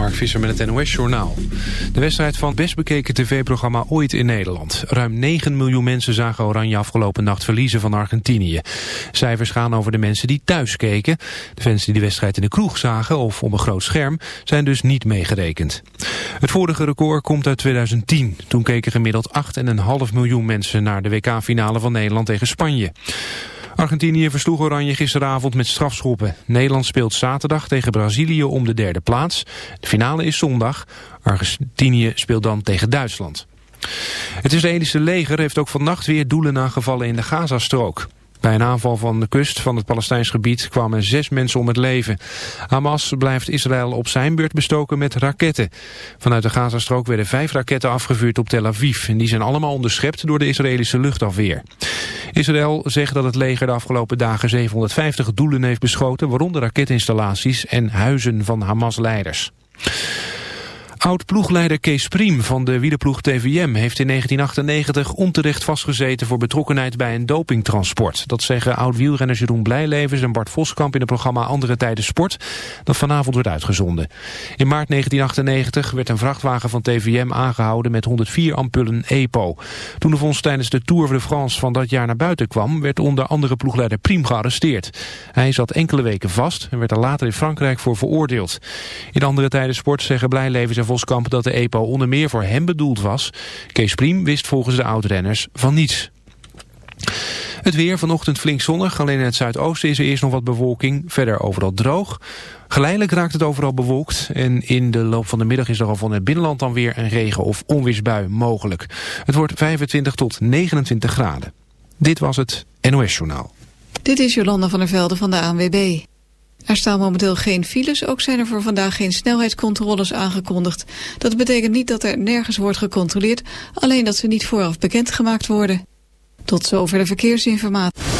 Mark Visser met het NOS Journaal. De wedstrijd van het best bekeken tv-programma ooit in Nederland. Ruim 9 miljoen mensen zagen Oranje afgelopen nacht verliezen van Argentinië. Cijfers gaan over de mensen die thuis keken. De fans die de wedstrijd in de kroeg zagen of op een groot scherm zijn dus niet meegerekend. Het vorige record komt uit 2010. Toen keken gemiddeld 8,5 miljoen mensen naar de WK-finale van Nederland tegen Spanje. Argentinië versloeg Oranje gisteravond met strafschoppen. Nederland speelt zaterdag tegen Brazilië om de derde plaats. De finale is zondag. Argentinië speelt dan tegen Duitsland. Het Israëlische leger heeft ook vannacht weer doelen aangevallen in de Gazastrook. Bij een aanval van de kust van het Palestijns gebied kwamen zes mensen om het leven. Hamas blijft Israël op zijn beurt bestoken met raketten. Vanuit de Gazastrook werden vijf raketten afgevuurd op Tel Aviv. En die zijn allemaal onderschept door de Israëlische luchtafweer. Israël zegt dat het leger de afgelopen dagen 750 doelen heeft beschoten... waaronder raketinstallaties en huizen van Hamas-leiders. Oud-ploegleider Kees Priem van de wielerploeg TVM heeft in 1998 onterecht vastgezeten voor betrokkenheid bij een dopingtransport. Dat zeggen oud-wielrenners Jeroen Blijlevens en Bart Voskamp in het programma Andere Tijden Sport, dat vanavond wordt uitgezonden. In maart 1998 werd een vrachtwagen van TVM aangehouden met 104 ampullen EPO. Toen de fonds tijdens de Tour de France van dat jaar naar buiten kwam, werd onder andere ploegleider Priem gearresteerd. Hij zat enkele weken vast en werd er later in Frankrijk voor veroordeeld. In Andere Tijden Sport zeggen Blijlevens en Voskamp dat de EPO onder meer voor hem bedoeld was. Kees Priem wist volgens de oudrenners van niets. Het weer vanochtend flink zonnig. Alleen in het zuidoosten is er eerst nog wat bewolking. Verder overal droog. Geleidelijk raakt het overal bewolkt. En in de loop van de middag is er al van het binnenland dan weer een regen- of onweersbui mogelijk. Het wordt 25 tot 29 graden. Dit was het NOS Journaal. Dit is Jolanda van der Velde van de ANWB. Er staan momenteel geen files, ook zijn er voor vandaag geen snelheidscontroles aangekondigd. Dat betekent niet dat er nergens wordt gecontroleerd, alleen dat ze niet vooraf bekendgemaakt worden. Tot zover de verkeersinformatie.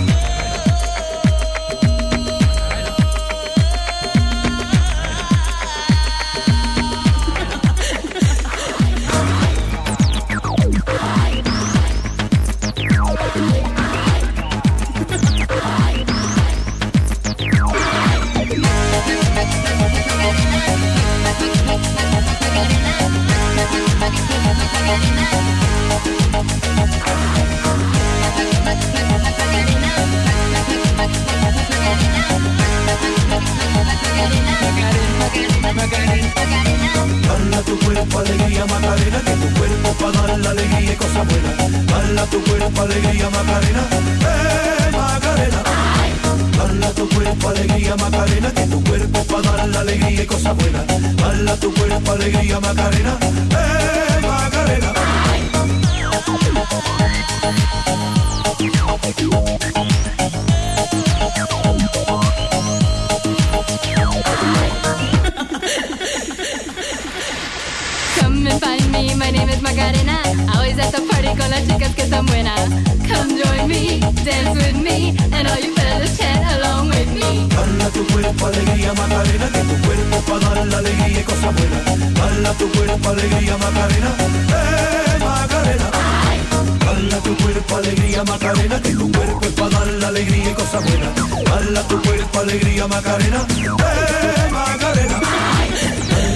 Alegría, Macarena. Eh, Macarena. Tu cuerpo, alegría, Macarena, que tu cuerpo para dar la alegría y cosas buenas. Tu cuerpo, alegría, Macarena. Eh, Macarena. Come and find me, my name is Macarena. Always at the Come join me, dance with me, and all you fellas chat along with me. Bala tu cuerpo, alegría, Macarena, que tu cuerpo para dar alegría y cosas buenas. Bala tu cuerpo, alegría, Macarena. Eh, Macarena. Bala tu cuerpo, alegría, Macarena, que tu cuerpo para dar alegría y cosas buenas. Tu cuerpo, alegría, Macarena. Eh, Macarena.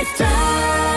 lifetime.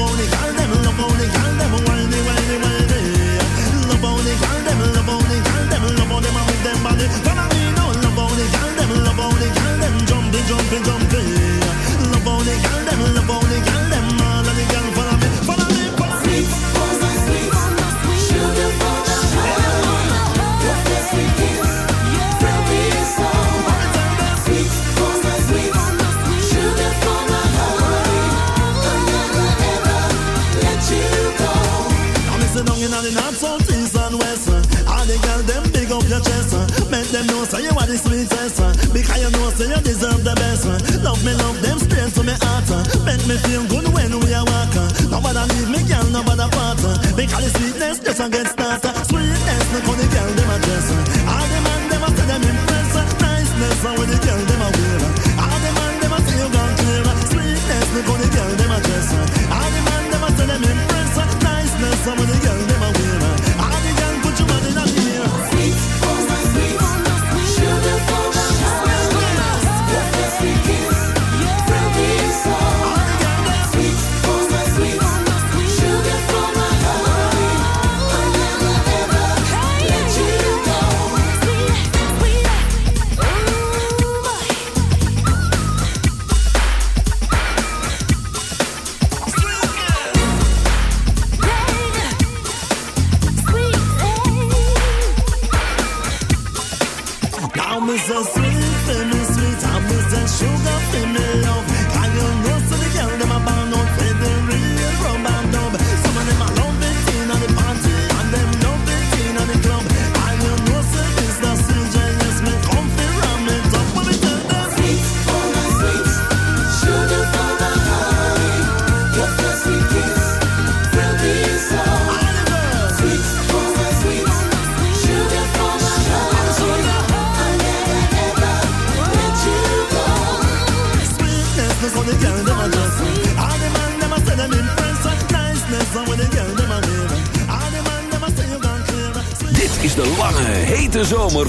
morning.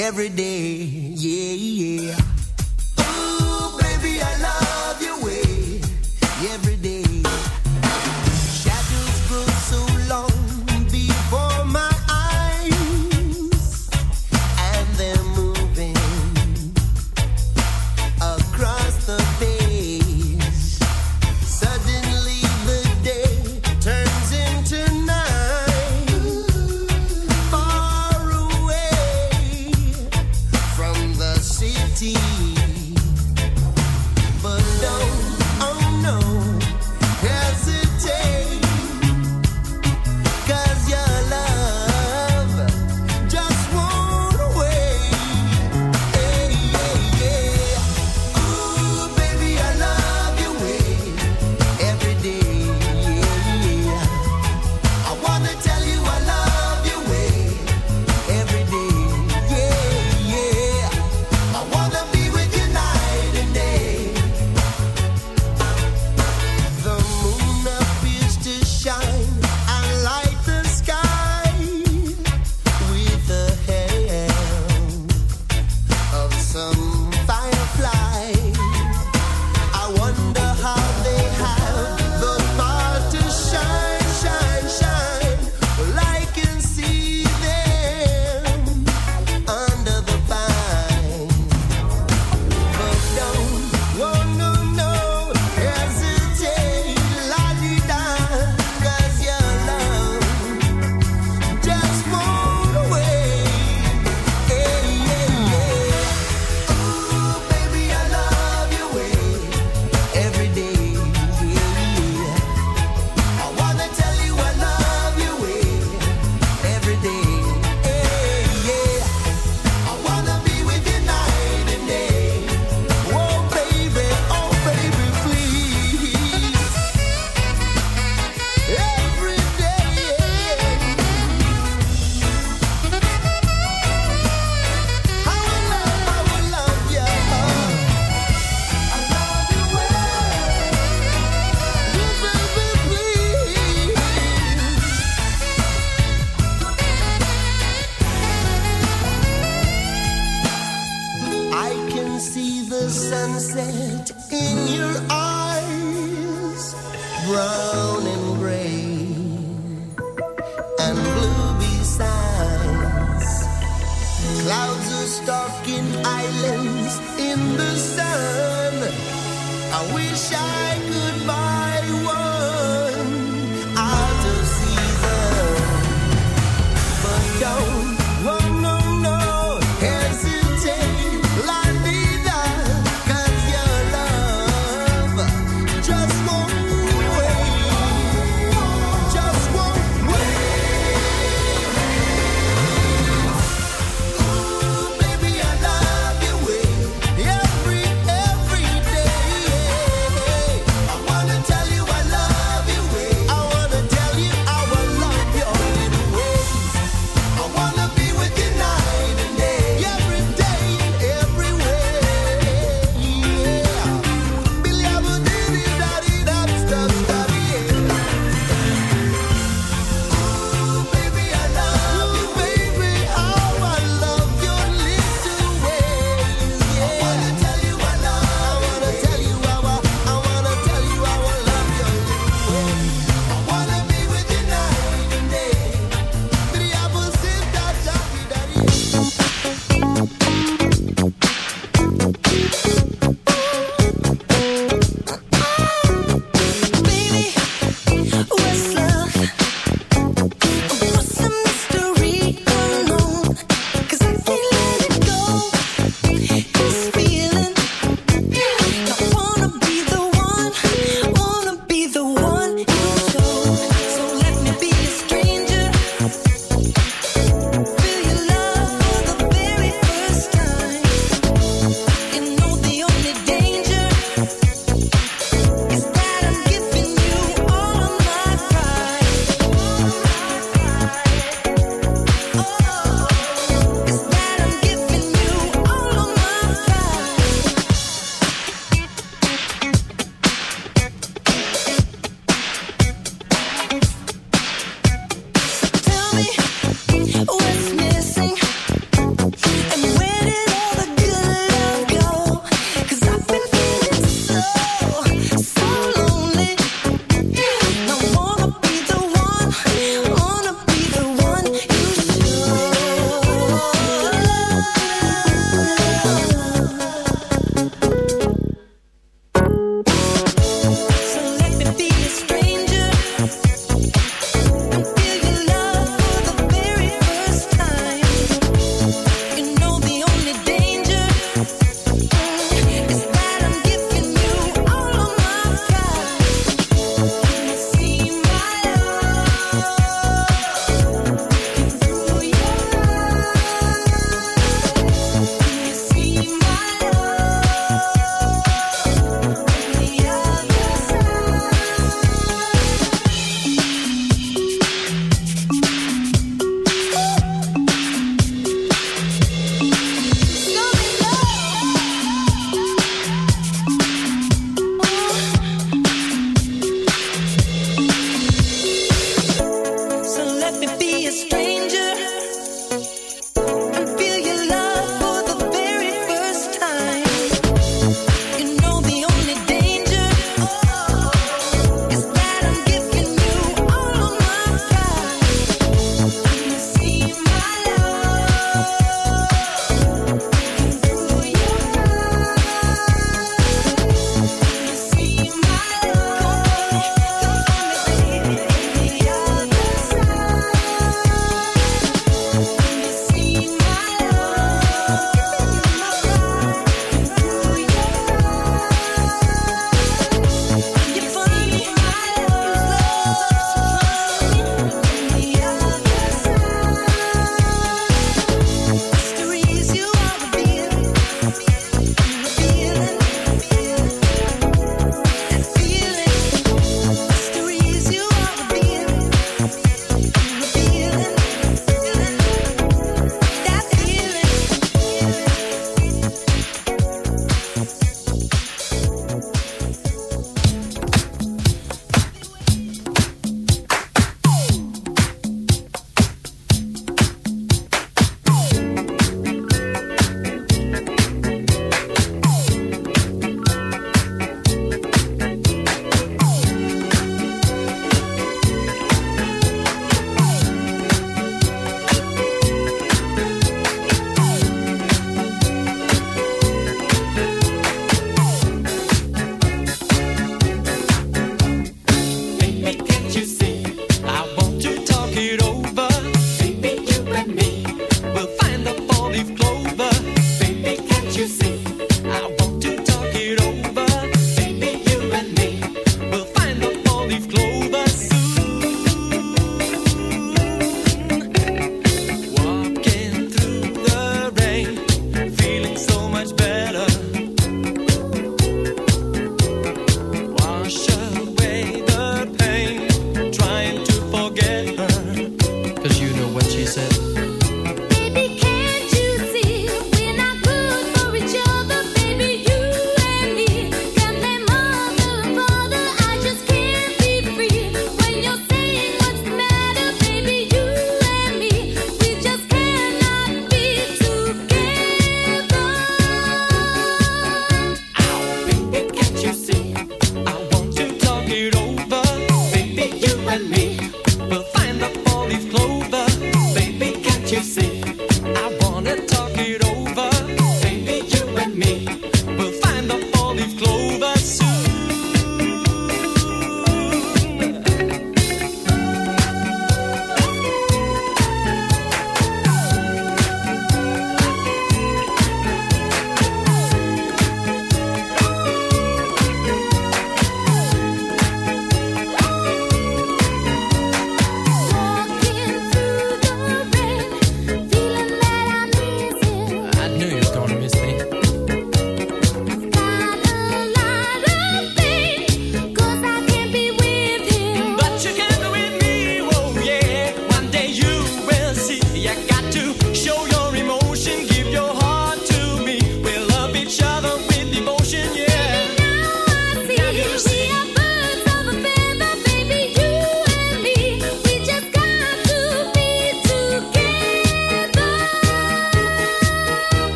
Every day.